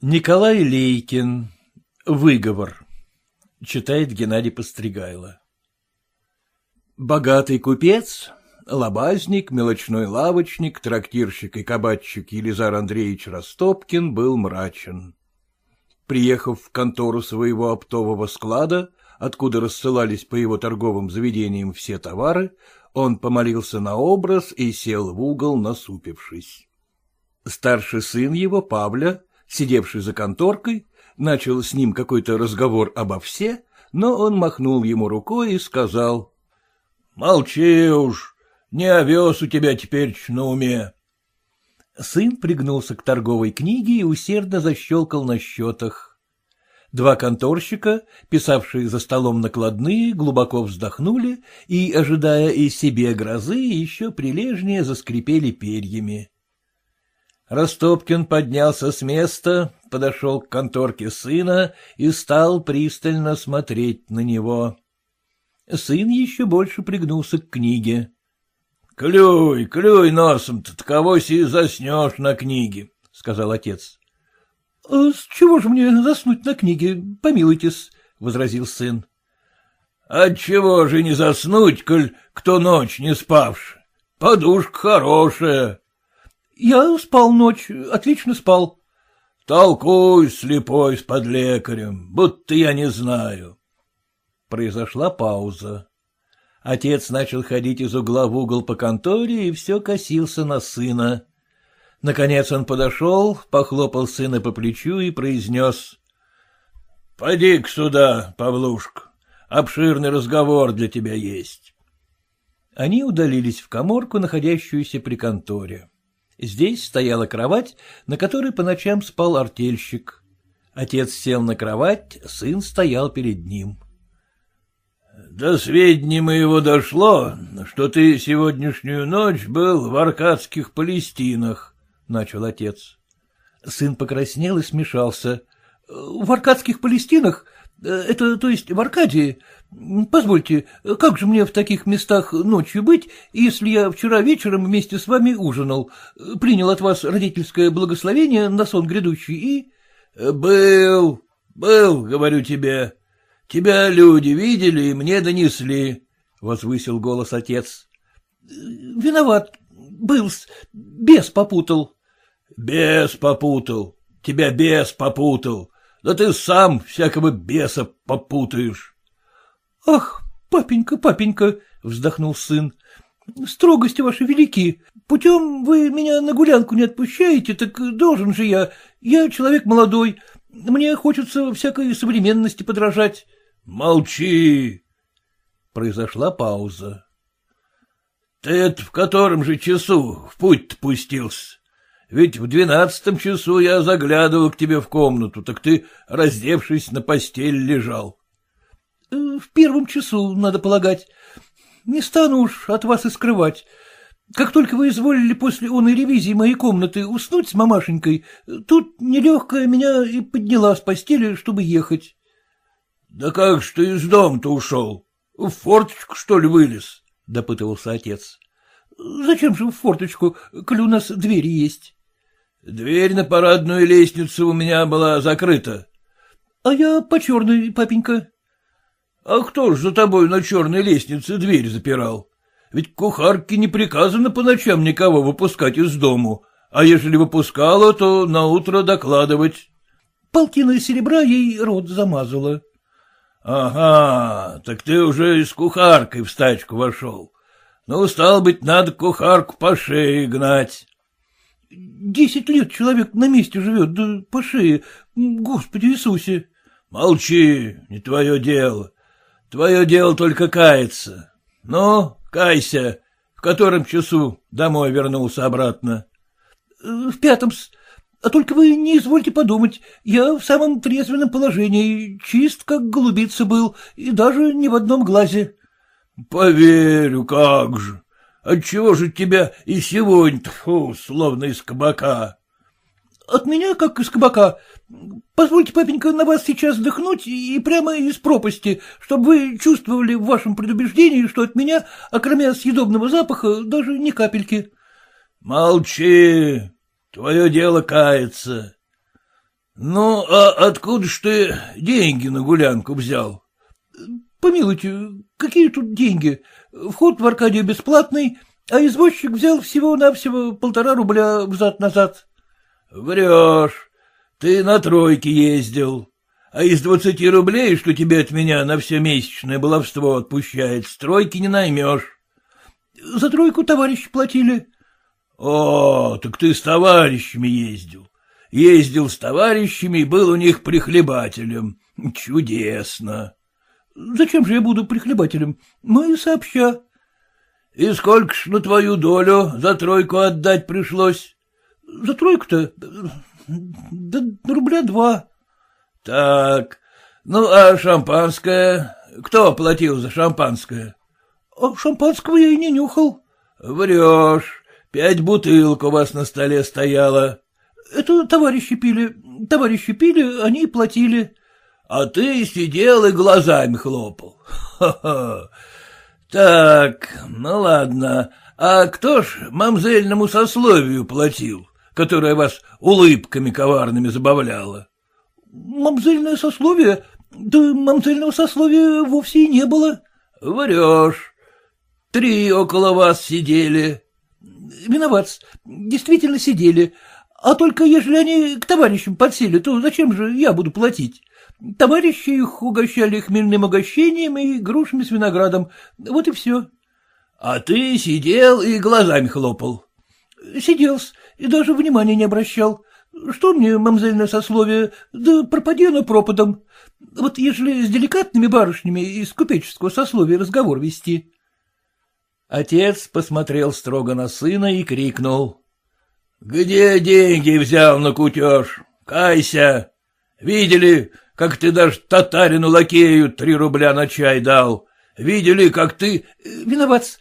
Николай Лейкин. Выговор. Читает Геннадий Постригайло. Богатый купец, лобазник, мелочной лавочник, трактирщик и кабачик Елизар Андреевич Растопкин был мрачен. Приехав в контору своего оптового склада, откуда рассылались по его торговым заведениям все товары, он помолился на образ и сел в угол, насупившись. Старший сын его, Павля, сидевший за конторкой, начал с ним какой-то разговор обо все, но он махнул ему рукой и сказал. — Молчи уж, не овес у тебя теперь на уме. Сын пригнулся к торговой книге и усердно защелкал на счетах. Два конторщика, писавшие за столом накладные, глубоко вздохнули и, ожидая и себе грозы, еще прилежнее заскрипели перьями. Растопкин поднялся с места, подошел к конторке сына и стал пристально смотреть на него. Сын еще больше пригнулся к книге. — Клюй, клюй носом-то, таковось и заснешь на книге, — сказал отец. — а С чего же мне заснуть на книге, помилуйтесь, — возразил сын. — Отчего же не заснуть, коль кто ночь не спавший? Подушка хорошая. Я спал ночь, отлично спал. Толкуй, слепой, с подлекарем, будто я не знаю. Произошла пауза. Отец начал ходить из угла в угол по конторе и все косился на сына. Наконец он подошел, похлопал сына по плечу и произнес. — Поди-ка сюда, Павлушка, обширный разговор для тебя есть. Они удалились в коморку, находящуюся при конторе. Здесь стояла кровать, на которой по ночам спал артельщик. Отец сел на кровать, сын стоял перед ним. — До сведения моего дошло, что ты сегодняшнюю ночь был в Аркадских Палестинах, — начал отец. Сын покраснел и смешался. — В Аркадских Палестинах? Это, то есть, в Аркадии? Позвольте, как же мне в таких местах ночью быть, если я вчера вечером вместе с вами ужинал, принял от вас родительское благословение на сон грядущий и... — Был, был, говорю тебе. Тебя люди видели и мне донесли, — возвысил голос отец. — Виноват, был, бес попутал. — Бес попутал, тебя бес попутал, да ты сам всякого беса попутаешь. — Ах, папенька, папенька, — вздохнул сын, — строгости ваши велики. Путем вы меня на гулянку не отпущаете, так должен же я. Я человек молодой, мне хочется всякой современности подражать. — Молчи! Произошла пауза. — Ты это в котором же часу в путь пустился? Ведь в двенадцатом часу я заглядывал к тебе в комнату, так ты, раздевшись, на постель лежал. — В первом часу, надо полагать. Не стану уж от вас и скрывать. Как только вы изволили после оной ревизии моей комнаты уснуть с мамашенькой, тут нелегкая меня и подняла с постели, чтобы ехать. — Да как ж ты из дома-то ушел? В форточку, что ли, вылез? — допытывался отец. — Зачем же в форточку, коли у нас двери есть? — Дверь на парадную лестницу у меня была закрыта. — А я по черной, папенька. — А кто ж за тобой на черной лестнице дверь запирал? Ведь кухарке не приказано по ночам никого выпускать из дому, а ежели выпускала, то наутро докладывать. Полтина серебра ей рот замазала. — Ага, так ты уже и с кухаркой в стачку вошел. Ну, стало быть, надо кухарку по шее гнать. Десять лет человек на месте живет, да по шее, Господи Иисусе. Молчи, не твое дело. Твое дело только каяться. Ну, кайся. В котором часу домой вернулся обратно? В пятом -с. А только вы не извольте подумать, я в самом трезвенном положении, чист, как голубица был, и даже не в одном глазе. — Поверю, как же. Отчего же тебя и сегодня-то, словно из кабака? — От меня, как из кабака. Позвольте, папенька, на вас сейчас вдохнуть и прямо из пропасти, чтобы вы чувствовали в вашем предубеждении, что от меня, окромя съедобного запаха, даже ни капельки. — Молчи, твое дело кается. Ну, а откуда ж ты деньги на гулянку взял? — Помилуйте, какие тут деньги? Вход в Аркадию бесплатный, а извозчик взял всего-навсего полтора рубля взад-назад. — Врешь. Ты на тройке ездил. А из двадцати рублей, что тебе от меня на все месячное баловство отпущает, стройки не наймешь. — За тройку товарищи платили. — О, так ты с товарищами ездил. Ездил с товарищами и был у них прихлебателем. Чудесно. — Зачем же я буду прихлебателем? Мы сообща. — И сколько ж на твою долю за тройку отдать пришлось? — За тройку-то? Да рубля два. — Так, ну а шампанское? Кто платил за шампанское? — А шампанского я и не нюхал. — Врешь. Пять бутылок у вас на столе стояло. — Это товарищи пили. Товарищи пили, они и платили. — А ты сидел и глазами хлопал. Ха-ха. Так, ну ладно. А кто ж мамзельному сословию платил, которое вас улыбками коварными забавляло? — Мамзельное сословие? Да мамзельного сословия вовсе и не было. — Врешь. Три около вас сидели. — Виноват, действительно сидели. А только ежели они к товарищам подсели, то зачем же я буду платить? Товарищи их угощали хмельным угощением и грушами с виноградом. Вот и все. — А ты сидел и глазами хлопал. — Сидел и даже внимания не обращал. Что мне мамзельное сословие? Да пропади оно пропадом. Вот ежели с деликатными барышнями из купеческого сословия разговор вести. Отец посмотрел строго на сына и крикнул. — Где деньги взял на кутеж? Кайся! Видели, как ты даже татарину лакею три рубля на чай дал? Видели, как ты... — Виноват.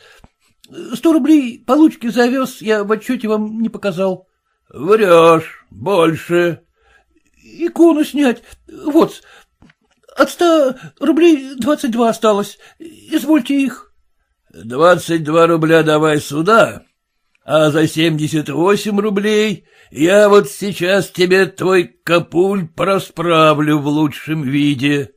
Сто рублей получки завез, я в отчете вам не показал. — Врешь. Больше. — Икону снять. Вот. От ста рублей двадцать два осталось. Извольте их. — Двадцать два рубля давай сюда, а за семьдесят восемь рублей я вот сейчас тебе твой капуль просправлю в лучшем виде.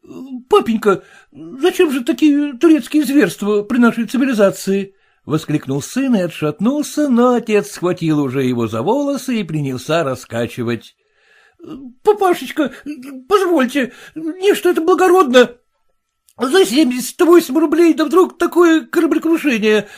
— Папенька, зачем же такие турецкие зверства при нашей цивилизации? — воскликнул сын и отшатнулся, но отец схватил уже его за волосы и принялся раскачивать. — Папашечка, позвольте, не что это благородно. За семьдесят восемь рублей, да вдруг такое кораблекрушение.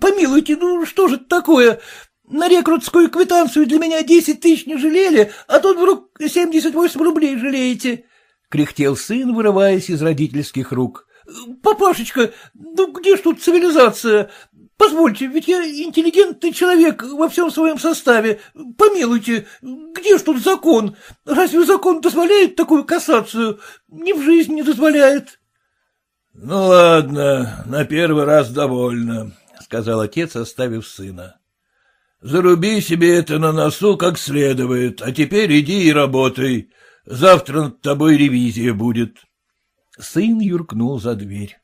Помилуйте, ну что же это такое? На рекрутскую квитанцию для меня десять тысяч не жалели, а тут вдруг семьдесят восемь рублей жалеете. — кряхтел сын, вырываясь из родительских рук. — Папашечка, ну где ж тут цивилизация? Позвольте, ведь я интеллигентный человек во всем своем составе. Помилуйте, где ж тут закон? Разве закон дозволяет такую кассацию? Ни в жизнь не дозволяет. — Ну, ладно, на первый раз довольно, — сказал отец, оставив сына. — Заруби себе это на носу как следует, а теперь иди и работай. Завтра над тобой ревизия будет. Сын юркнул за дверь.